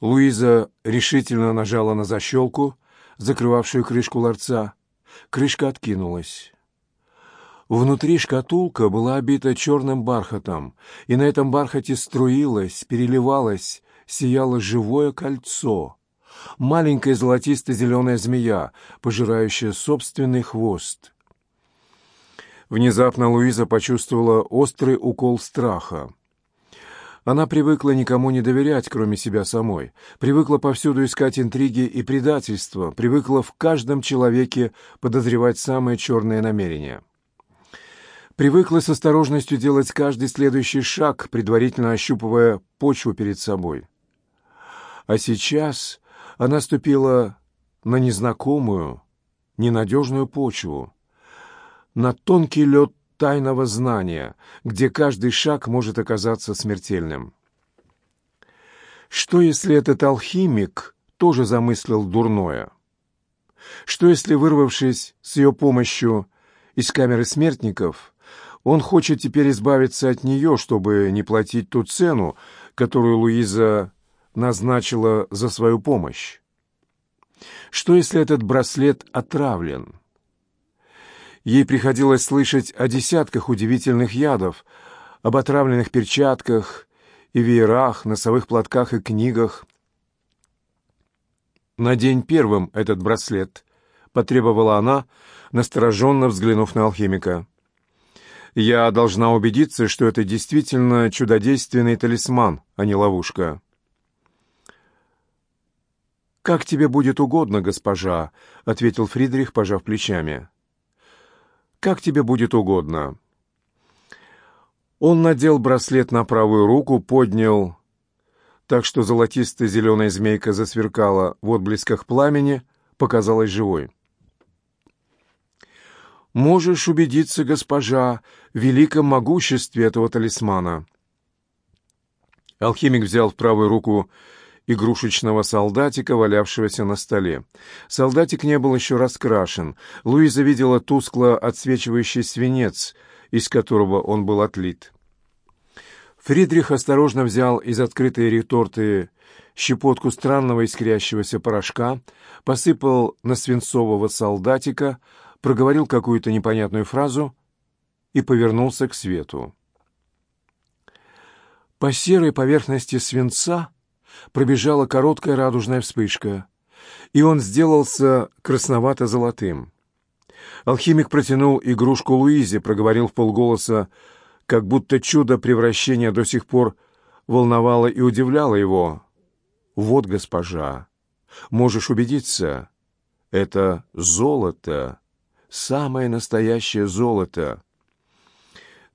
Луиза решительно нажала на защелку, закрывавшую крышку ларца. Крышка откинулась. Внутри шкатулка была обита черным бархатом, и на этом бархате струилось, переливалось, сияло живое кольцо. Маленькая золотисто-зеленая змея, пожирающая собственный хвост. Внезапно Луиза почувствовала острый укол страха. Она привыкла никому не доверять, кроме себя самой, привыкла повсюду искать интриги и предательства, привыкла в каждом человеке подозревать самые черные намерения. Привыкла с осторожностью делать каждый следующий шаг, предварительно ощупывая почву перед собой. А сейчас она ступила на незнакомую, ненадежную почву, на тонкий лед тайного знания, где каждый шаг может оказаться смертельным. Что, если этот алхимик тоже замыслил дурное? Что, если, вырвавшись с ее помощью из камеры смертников, он хочет теперь избавиться от нее, чтобы не платить ту цену, которую Луиза назначила за свою помощь? Что, если этот браслет отравлен? Ей приходилось слышать о десятках удивительных ядов, об отравленных перчатках и веерах, носовых платках и книгах. «Надень первым этот браслет», — потребовала она, настороженно взглянув на алхимика. «Я должна убедиться, что это действительно чудодейственный талисман, а не ловушка». «Как тебе будет угодно, госпожа», — ответил Фридрих, пожав плечами. Как тебе будет угодно». Он надел браслет на правую руку, поднял, так что золотистая зеленая змейка засверкала в отблесках пламени, показалась живой. «Можешь убедиться, госпожа, в великом могуществе этого талисмана». Алхимик взял в правую руку игрушечного солдатика, валявшегося на столе. Солдатик не был еще раскрашен. Луиза видела тускло отсвечивающий свинец, из которого он был отлит. Фридрих осторожно взял из открытой реторты щепотку странного искрящегося порошка, посыпал на свинцового солдатика, проговорил какую-то непонятную фразу и повернулся к свету. По серой поверхности свинца пробежала короткая радужная вспышка, и он сделался красновато-золотым. Алхимик протянул игрушку Луизе, проговорил в полголоса, как будто чудо превращения до сих пор волновало и удивляло его. «Вот, госпожа, можешь убедиться, это золото, самое настоящее золото».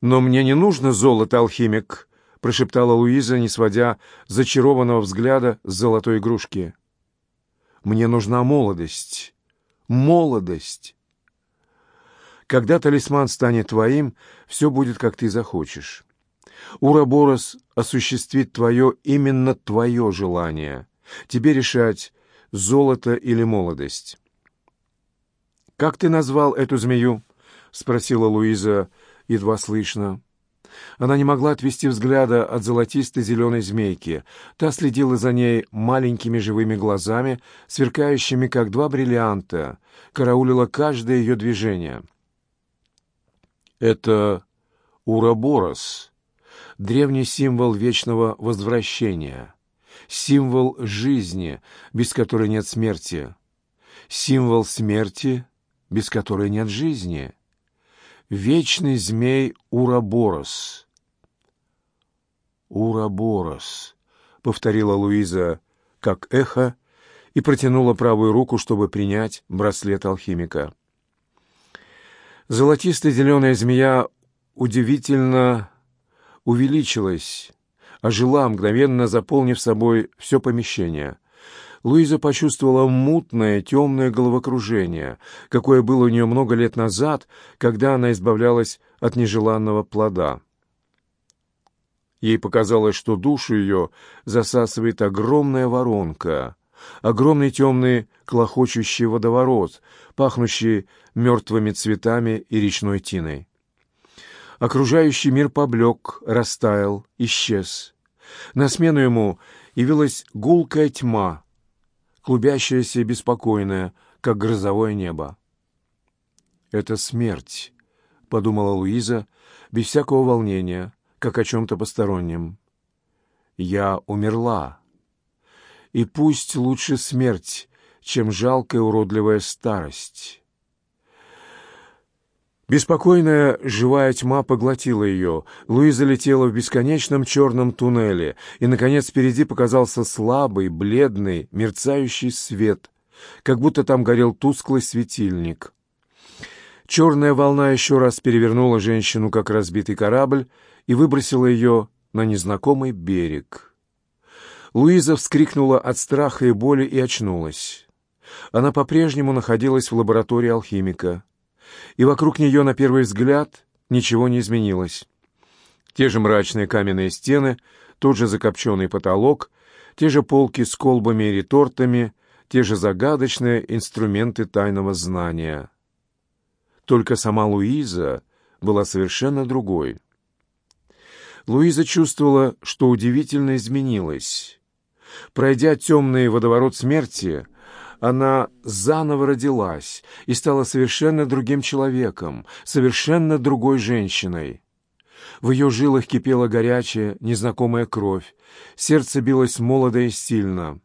«Но мне не нужно золото, алхимик», прошептала Луиза, не сводя зачарованного взгляда с золотой игрушки. «Мне нужна молодость. Молодость!» Когда талисман станет твоим, все будет, как ты захочешь. Ураборос осуществит твое, именно твое желание. Тебе решать, золото или молодость. «Как ты назвал эту змею?» — спросила Луиза, едва слышно. Она не могла отвести взгляда от золотистой зеленой змейки. Та следила за ней маленькими живыми глазами, сверкающими, как два бриллианта, караулила каждое ее движение. Это Ураборос, древний символ вечного возвращения, символ жизни, без которой нет смерти, символ смерти, без которой нет жизни вечный змей Ураборос. «Ураборос», — повторила Луиза, как эхо, и протянула правую руку, чтобы принять браслет алхимика. Золотисто-зеленая змея удивительно увеличилась, ожила, мгновенно заполнив собой все помещение. Луиза почувствовала мутное, темное головокружение, какое было у нее много лет назад, когда она избавлялась от нежеланного плода. Ей показалось, что душу ее засасывает огромная воронка, огромный темный клохочущий водоворот, пахнущий мертвыми цветами и речной тиной. Окружающий мир поблек, растаял, исчез. На смену ему явилась гулкая тьма, клубящаяся и беспокойная, как грозовое небо. «Это смерть», — подумала Луиза, без всякого волнения, как о чем-то постороннем. «Я умерла. И пусть лучше смерть, чем жалкая уродливая старость». Беспокойная живая тьма поглотила ее. Луиза летела в бесконечном черном туннеле, и, наконец, впереди показался слабый, бледный, мерцающий свет, как будто там горел тусклый светильник. Черная волна еще раз перевернула женщину, как разбитый корабль, и выбросила ее на незнакомый берег. Луиза вскрикнула от страха и боли и очнулась. Она по-прежнему находилась в лаборатории алхимика и вокруг нее, на первый взгляд, ничего не изменилось. Те же мрачные каменные стены, тот же закопченный потолок, те же полки с колбами и ретортами, те же загадочные инструменты тайного знания. Только сама Луиза была совершенно другой. Луиза чувствовала, что удивительно изменилась. Пройдя темный водоворот смерти, она заново родилась и стала совершенно другим человеком, совершенно другой женщиной. В ее жилах кипела горячая, незнакомая кровь, сердце билось молодо и сильно.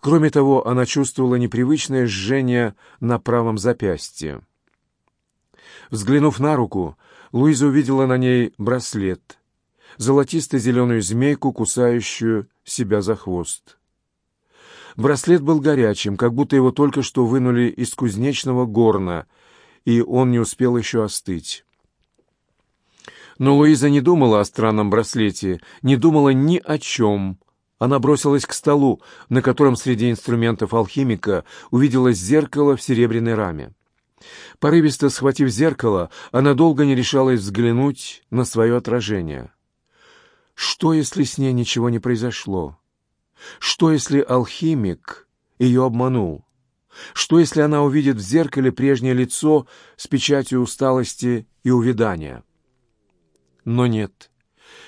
Кроме того, она чувствовала непривычное жжение на правом запястье. Взглянув на руку, Луиза увидела на ней браслет, золотисто-зеленую змейку, кусающую себя за хвост. Браслет был горячим, как будто его только что вынули из кузнечного горна, и он не успел еще остыть. Но Луиза не думала о странном браслете, не думала ни о чем. Она бросилась к столу, на котором среди инструментов алхимика увидела зеркало в серебряной раме. Порывисто схватив зеркало, она долго не решалась взглянуть на свое отражение. Что, если с ней ничего не произошло? Что, если алхимик ее обманул? Что, если она увидит в зеркале прежнее лицо с печатью усталости и увядания? Но нет.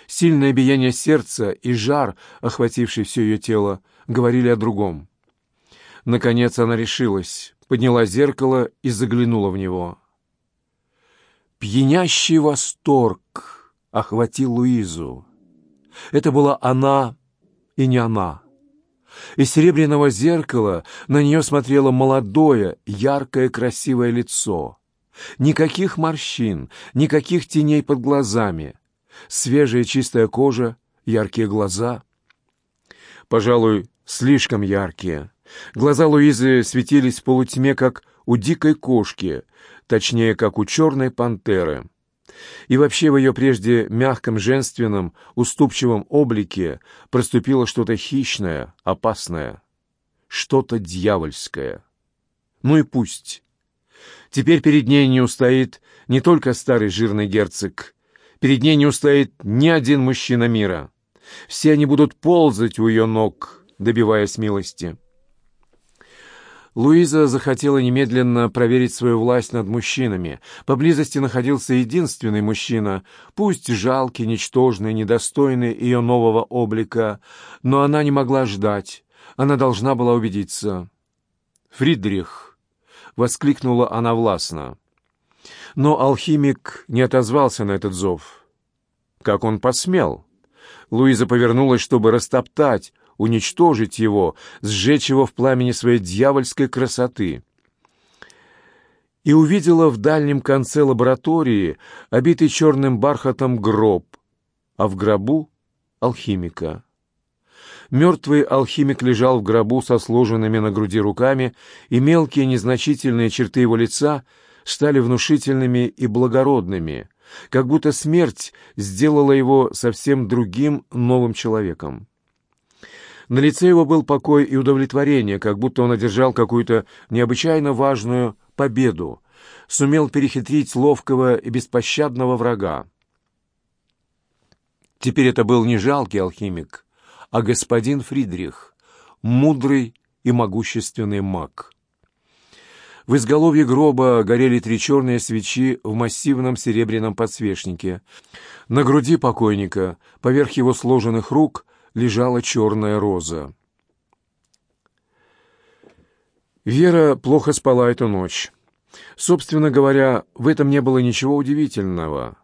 Сильное биение сердца и жар, охвативший все ее тело, говорили о другом. Наконец она решилась, подняла зеркало и заглянула в него. Пьянящий восторг охватил Луизу. Это была она и не она. Из серебряного зеркала на нее смотрело молодое, яркое, красивое лицо. Никаких морщин, никаких теней под глазами. Свежая чистая кожа, яркие глаза. Пожалуй, слишком яркие. Глаза Луизы светились в полутьме, как у дикой кошки, точнее, как у черной пантеры. И вообще в ее прежде мягком, женственном, уступчивом облике проступило что-то хищное, опасное, что-то дьявольское. Ну и пусть. Теперь перед ней не устоит не только старый жирный герцог, перед ней не устоит ни один мужчина мира. Все они будут ползать у ее ног, добиваясь милости. Луиза захотела немедленно проверить свою власть над мужчинами. Поблизости находился единственный мужчина, пусть жалкий, ничтожный, недостойный ее нового облика, но она не могла ждать. Она должна была убедиться. «Фридрих!» — воскликнула она властно. Но алхимик не отозвался на этот зов. Как он посмел? Луиза повернулась, чтобы растоптать уничтожить его, сжечь его в пламени своей дьявольской красоты. И увидела в дальнем конце лаборатории обитый черным бархатом гроб, а в гробу — алхимика. Мертвый алхимик лежал в гробу со сложенными на груди руками, и мелкие незначительные черты его лица стали внушительными и благородными, как будто смерть сделала его совсем другим новым человеком. На лице его был покой и удовлетворение, как будто он одержал какую-то необычайно важную победу, сумел перехитрить ловкого и беспощадного врага. Теперь это был не жалкий алхимик, а господин Фридрих, мудрый и могущественный маг. В изголовье гроба горели три черные свечи в массивном серебряном подсвечнике. На груди покойника, поверх его сложенных рук, лежала черная роза. Вера плохо спала эту ночь. Собственно говоря, в этом не было ничего удивительного.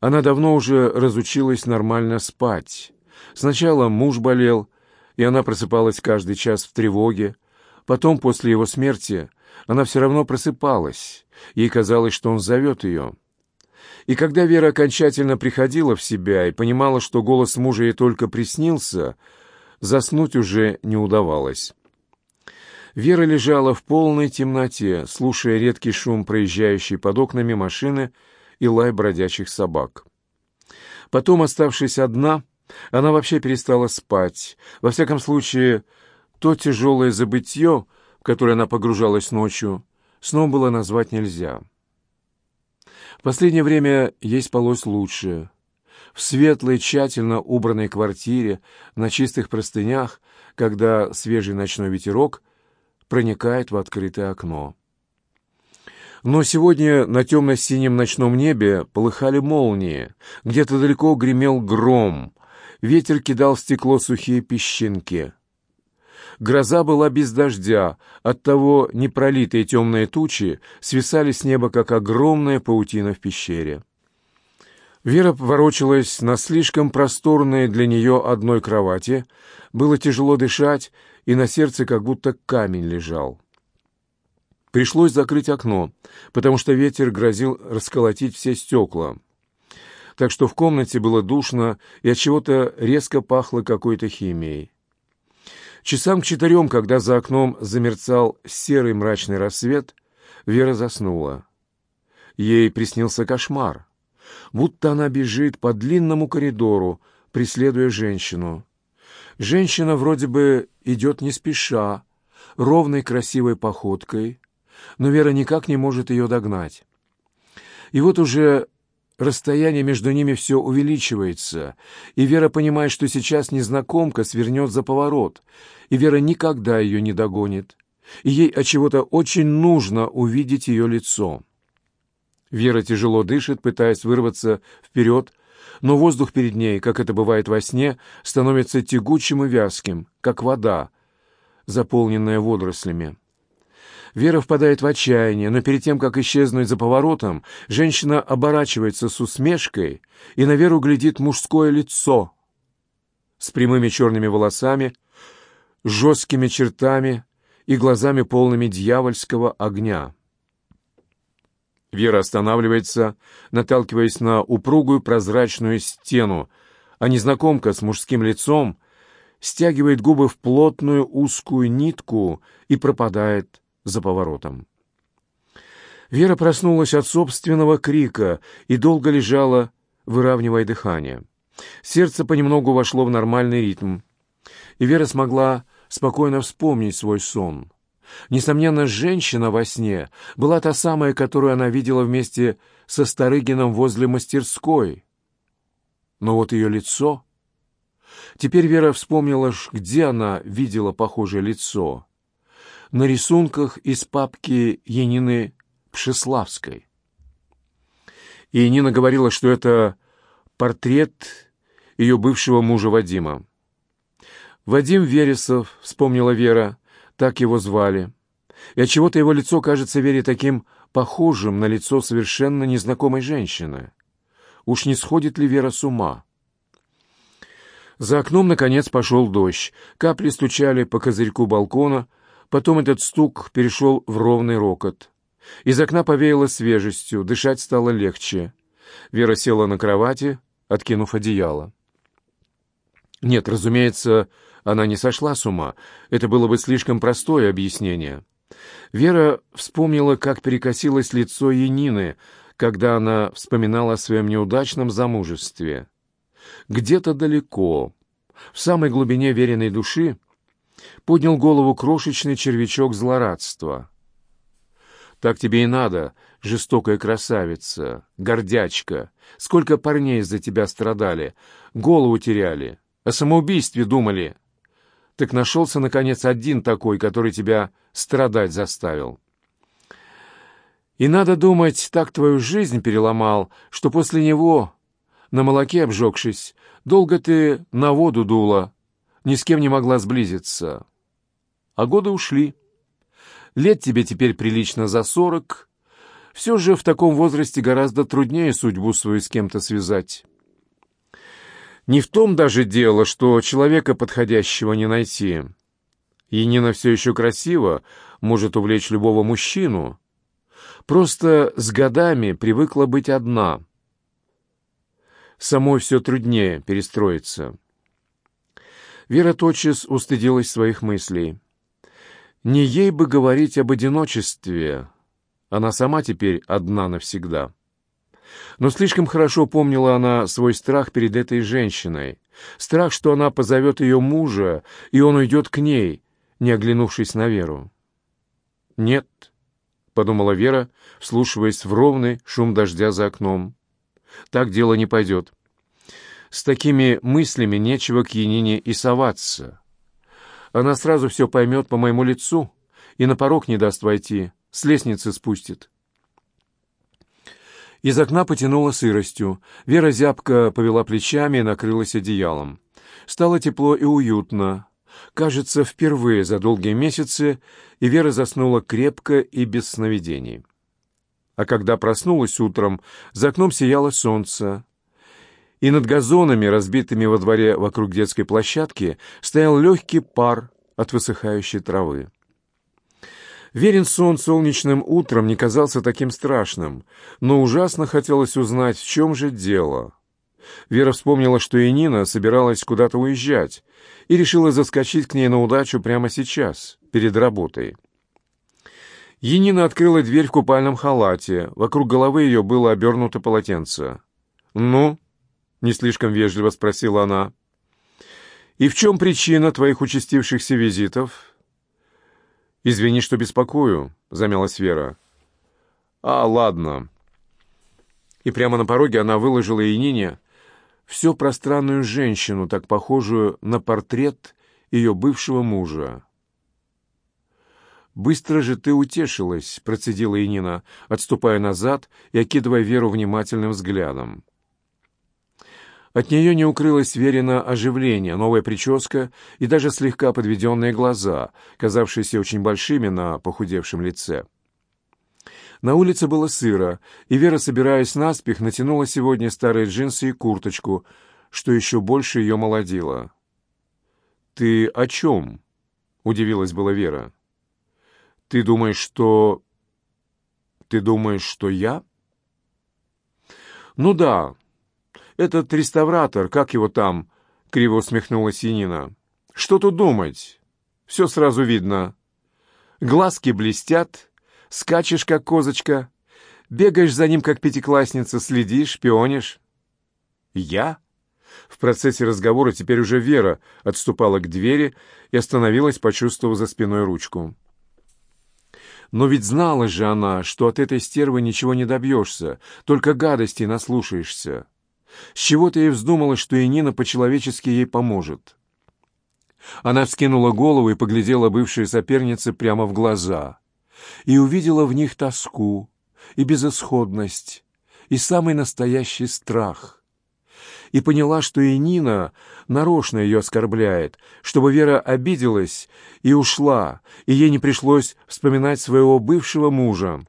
Она давно уже разучилась нормально спать. Сначала муж болел, и она просыпалась каждый час в тревоге. Потом, после его смерти, она все равно просыпалась. Ей казалось, что он зовет ее. И когда Вера окончательно приходила в себя и понимала, что голос мужа ей только приснился, заснуть уже не удавалось. Вера лежала в полной темноте, слушая редкий шум проезжающей под окнами машины и лай бродячих собак. Потом, оставшись одна, она вообще перестала спать. Во всяком случае, то тяжелое забытье, в которое она погружалась ночью, сном было назвать нельзя. Последнее время ей спалось лучше. В светлой, тщательно убранной квартире, на чистых простынях, когда свежий ночной ветерок проникает в открытое окно. Но сегодня на темно-синем ночном небе полыхали молнии, где-то далеко гремел гром, ветер кидал в стекло сухие песчинки. Гроза была без дождя, оттого непролитые темные тучи свисали с неба, как огромная паутина в пещере. Вера ворочалась на слишком просторной для нее одной кровати, было тяжело дышать, и на сердце как будто камень лежал. Пришлось закрыть окно, потому что ветер грозил расколотить все стекла. Так что в комнате было душно и от чего-то резко пахло какой-то химией. Часам к четырем, когда за окном замерцал серый мрачный рассвет, Вера заснула. Ей приснился кошмар. Будто она бежит по длинному коридору, преследуя женщину. Женщина вроде бы идет не спеша, ровной красивой походкой, но Вера никак не может ее догнать. И вот уже расстояние между ними все увеличивается, и Вера понимает, что сейчас незнакомка свернет за поворот, и Вера никогда ее не догонит, и ей от чего-то очень нужно увидеть ее лицо. Вера тяжело дышит, пытаясь вырваться вперед, но воздух перед ней, как это бывает во сне, становится тягучим и вязким, как вода, заполненная водорослями. Вера впадает в отчаяние, но перед тем, как исчезнуть за поворотом, женщина оборачивается с усмешкой и на Веру глядит мужское лицо с прямыми черными волосами, жесткими чертами и глазами полными дьявольского огня. Вера останавливается, наталкиваясь на упругую прозрачную стену, а незнакомка с мужским лицом стягивает губы в плотную узкую нитку и пропадает за поворотом. Вера проснулась от собственного крика и долго лежала, выравнивая дыхание. Сердце понемногу вошло в нормальный ритм, и Вера смогла спокойно вспомнить свой сон. Несомненно, женщина во сне была та самая, которую она видела вместе со Старыгином возле мастерской. Но вот ее лицо... Теперь Вера вспомнила, где она видела похожее лицо на рисунках из папки Янины Пшеславской. И Нина говорила, что это портрет ее бывшего мужа Вадима. Вадим Вересов, вспомнила Вера, так его звали. И отчего-то его лицо кажется Вере таким похожим на лицо совершенно незнакомой женщины. Уж не сходит ли Вера с ума? За окном, наконец, пошел дождь. Капли стучали по козырьку балкона, Потом этот стук перешел в ровный рокот. Из окна повеяло свежестью, дышать стало легче. Вера села на кровати, откинув одеяло. Нет, разумеется, она не сошла с ума. Это было бы слишком простое объяснение. Вера вспомнила, как перекосилось лицо Янины, когда она вспоминала о своем неудачном замужестве. Где-то далеко, в самой глубине веренной души, поднял голову крошечный червячок злорадства. «Так тебе и надо, жестокая красавица, гордячка. Сколько парней из-за тебя страдали, голову теряли, о самоубийстве думали. Так нашелся, наконец, один такой, который тебя страдать заставил. И надо думать, так твою жизнь переломал, что после него, на молоке обжегшись, долго ты на воду дула, ни с кем не могла сблизиться. А годы ушли. Лет тебе теперь прилично за сорок. Все же в таком возрасте гораздо труднее судьбу свою с кем-то связать. Не в том даже дело, что человека подходящего не найти. Енина все еще красиво, может увлечь любого мужчину. Просто с годами привыкла быть одна. Самой все труднее перестроиться. Вера тотчас устыдилась своих мыслей. Не ей бы говорить об одиночестве. Она сама теперь одна навсегда. Но слишком хорошо помнила она свой страх перед этой женщиной. Страх, что она позовет ее мужа, и он уйдет к ней, не оглянувшись на Веру. «Нет», — подумала Вера, вслушиваясь в ровный шум дождя за окном. «Так дело не пойдет. С такими мыслями нечего к Янине и соваться. Она сразу все поймет по моему лицу и на порог не даст войти, с лестницы спустит». Из окна потянуло сыростью. Вера зябко повела плечами и накрылась одеялом. Стало тепло и уютно. Кажется, впервые за долгие месяцы, и Вера заснула крепко и без сновидений. А когда проснулась утром, за окном сияло солнце, и над газонами, разбитыми во дворе вокруг детской площадки, стоял легкий пар от высыхающей травы. Верен сон солнечным утром не казался таким страшным, но ужасно хотелось узнать, в чем же дело. Вера вспомнила, что и Нина собиралась куда-то уезжать, и решила заскочить к ней на удачу прямо сейчас, перед работой. Енина открыла дверь в купальном халате. Вокруг головы ее было обернуто полотенце. «Ну?» — не слишком вежливо спросила она. «И в чем причина твоих участившихся визитов?» «Извини, что беспокою», — замялась Вера. «А, ладно». И прямо на пороге она выложила Янине всю пространную женщину, так похожую на портрет ее бывшего мужа. «Быстро же ты утешилась», — процедила Янина, отступая назад и окидывая Веру внимательным взглядом. От нее не укрылось Верина оживление, новая прическа и даже слегка подведенные глаза, казавшиеся очень большими на похудевшем лице. На улице было сыро, и Вера, собираясь наспех, натянула сегодня старые джинсы и курточку, что еще больше ее молодило. «Ты о чем?» — удивилась была Вера. «Ты думаешь, что...» «Ты думаешь, что я?» «Ну да, этот реставратор, как его там?» — криво усмехнулась Янина. «Что тут думать? Все сразу видно. Глазки блестят, скачешь, как козочка, бегаешь за ним, как пятиклассница, следишь, шпионишь». «Я?» В процессе разговора теперь уже Вера отступала к двери и остановилась, почувствовав за спиной ручку. Но ведь знала же она, что от этой стервы ничего не добьешься, только гадостей наслушаешься. С чего-то ей вздумалось, что и Нина по-человечески ей поможет. Она вскинула голову и поглядела бывшей сопернице прямо в глаза. И увидела в них тоску, и безысходность, и самый настоящий страх. И поняла, что и Нина нарочно ее оскорбляет, чтобы Вера обиделась и ушла, и ей не пришлось вспоминать своего бывшего мужа.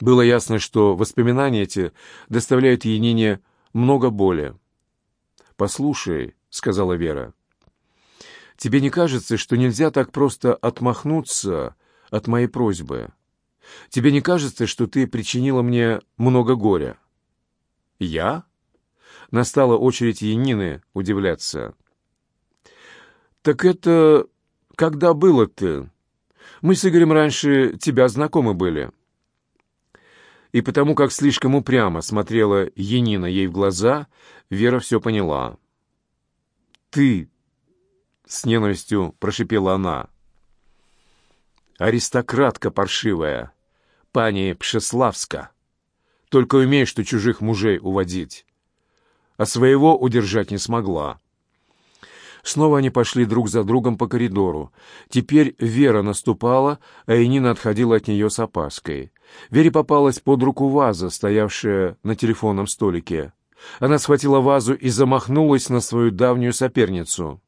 Было ясно, что воспоминания эти доставляют Енине много боли. «Послушай», — сказала Вера, — «тебе не кажется, что нельзя так просто отмахнуться от моей просьбы? Тебе не кажется, что ты причинила мне много горя?» «Я?» Настала очередь Янины удивляться. «Так это когда было ты? Мы с Игорем раньше тебя знакомы были» и потому как слишком упрямо смотрела Енина ей в глаза, Вера все поняла. «Ты!» — с ненавистью прошипела она. «Аристократка паршивая, пани Пшеславска. Только умеешь ты чужих мужей уводить, а своего удержать не смогла». Снова они пошли друг за другом по коридору. Теперь Вера наступала, а Енина отходила от нее с опаской. Вере попалась под руку ваза, стоявшая на телефонном столике. Она схватила вазу и замахнулась на свою давнюю соперницу.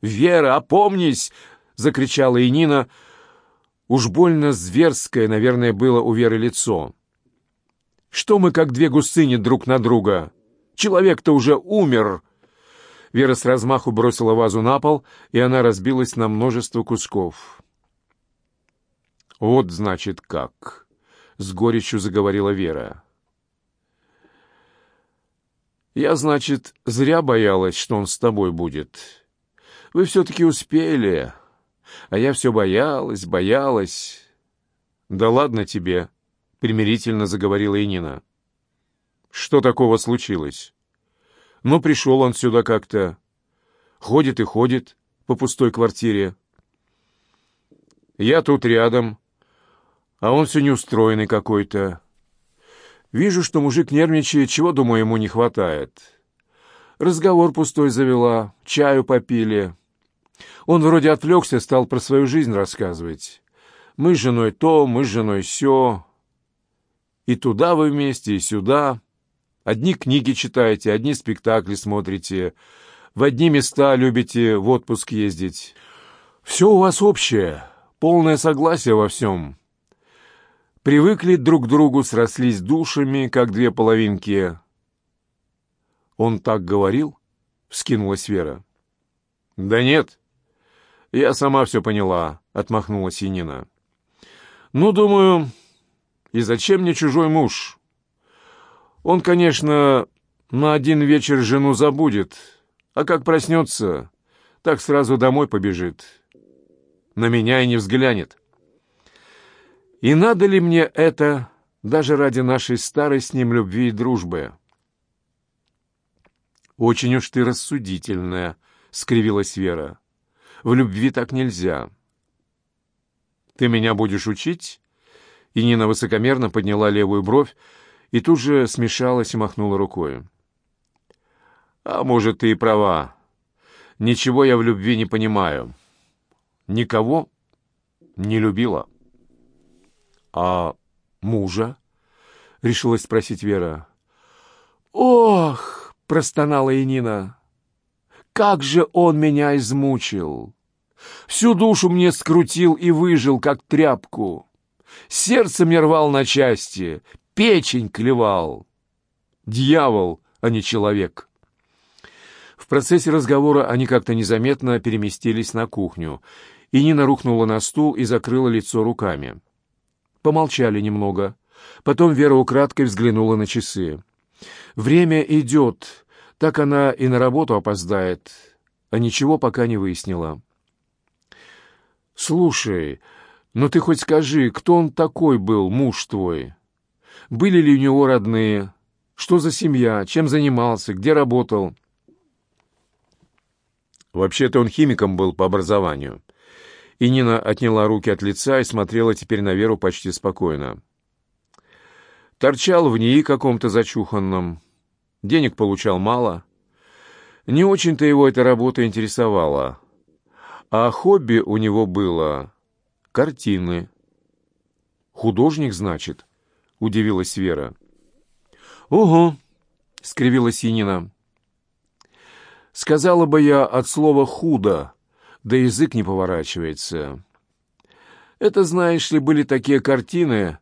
«Вера, опомнись!» — закричала и Нина. Уж больно зверское, наверное, было у Веры лицо. «Что мы, как две гусыни друг на друга? Человек-то уже умер!» Вера с размаху бросила вазу на пол, и она разбилась на множество кусков. «Вот, значит, как!» — с горечью заговорила Вера. «Я, значит, зря боялась, что он с тобой будет. Вы все-таки успели, а я все боялась, боялась». «Да ладно тебе», — примирительно заговорила Инина. «Что такого случилось?» Но пришел он сюда как-то. Ходит и ходит по пустой квартире. Я тут рядом, а он все неустроенный какой-то. Вижу, что мужик нервничает, чего, думаю, ему не хватает. Разговор пустой завела, чаю попили. Он вроде отвлекся, стал про свою жизнь рассказывать. Мы с женой то, мы с женой сё. И туда вы вместе, и сюда. Одни книги читаете, одни спектакли смотрите, в одни места любите в отпуск ездить. Все у вас общее, полное согласие во всем. Привыкли друг к другу, срослись душами, как две половинки. Он так говорил? Вскинулась Вера. Да нет, я сама все поняла, отмахнулась Янина. Ну, думаю, и зачем мне чужой муж? Он, конечно, на один вечер жену забудет, а как проснется, так сразу домой побежит. На меня и не взглянет. И надо ли мне это даже ради нашей старой с ним любви и дружбы? «Очень уж ты рассудительная», — скривилась Вера. «В любви так нельзя». «Ты меня будешь учить?» И Нина высокомерно подняла левую бровь, и тут же смешалась и махнула рукой. «А может, ты и права. Ничего я в любви не понимаю. Никого не любила». «А мужа?» — решилась спросить Вера. «Ох!» — простонала Янина. «Как же он меня измучил! Всю душу мне скрутил и выжил, как тряпку. Сердце мне рвал на части, печень клевал. Дьявол, а не человек. В процессе разговора они как-то незаметно переместились на кухню, и Нина рухнула на стул и закрыла лицо руками. Помолчали немного. Потом Вера украдкой взглянула на часы. «Время идет, так она и на работу опоздает, а ничего пока не выяснила». «Слушай, ну ты хоть скажи, кто он такой был, муж твой?» Были ли у него родные? Что за семья? Чем занимался? Где работал? Вообще-то он химиком был по образованию. И Нина отняла руки от лица и смотрела теперь на Веру почти спокойно. Торчал в НИИ каком-то зачуханном. Денег получал мало. Не очень-то его эта работа интересовала. А хобби у него было картины. Художник, значит удивилась Вера. «Угу», — скривилась Янина. «Сказала бы я от слова «худо», да язык не поворачивается. Это, знаешь ли, были такие картины,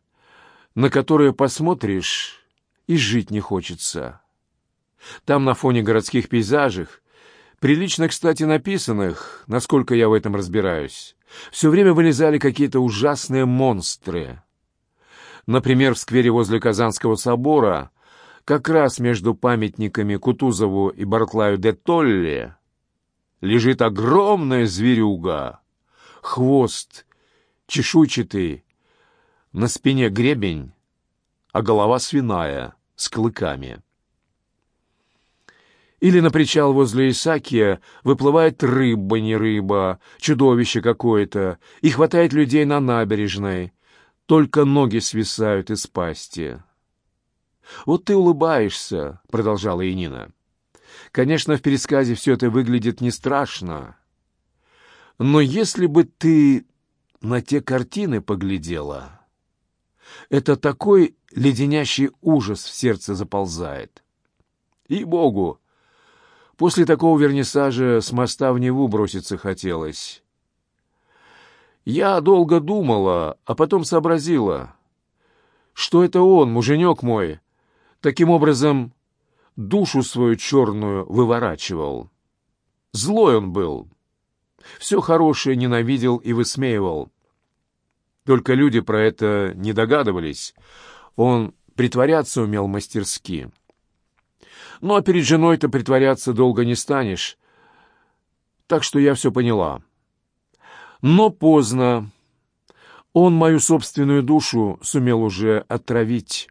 на которые посмотришь и жить не хочется. Там на фоне городских пейзажей, прилично, кстати, написанных, насколько я в этом разбираюсь, все время вылезали какие-то ужасные монстры. Например, в сквере возле Казанского собора, как раз между памятниками Кутузову и Барклаю де Толле, лежит огромная зверюга, хвост чешуйчатый, на спине гребень, а голова свиная, с клыками. Или на причал возле Исакия выплывает рыба, не рыба, чудовище какое-то, и хватает людей на набережной, только ноги свисают из пасти. «Вот ты улыбаешься», — продолжала Янина. «Конечно, в пересказе все это выглядит не страшно. Но если бы ты на те картины поглядела, это такой леденящий ужас в сердце заползает. И Богу, После такого вернисажа с моста в Неву броситься хотелось. Я долго думала, а потом сообразила, что это он, муженек мой, таким образом душу свою черную выворачивал. Злой он был, все хорошее ненавидел и высмеивал. Только люди про это не догадывались. Он притворяться умел мастерски. Но перед женой-то притворяться долго не станешь. Так что я все поняла. Но поздно. Он мою собственную душу сумел уже отравить.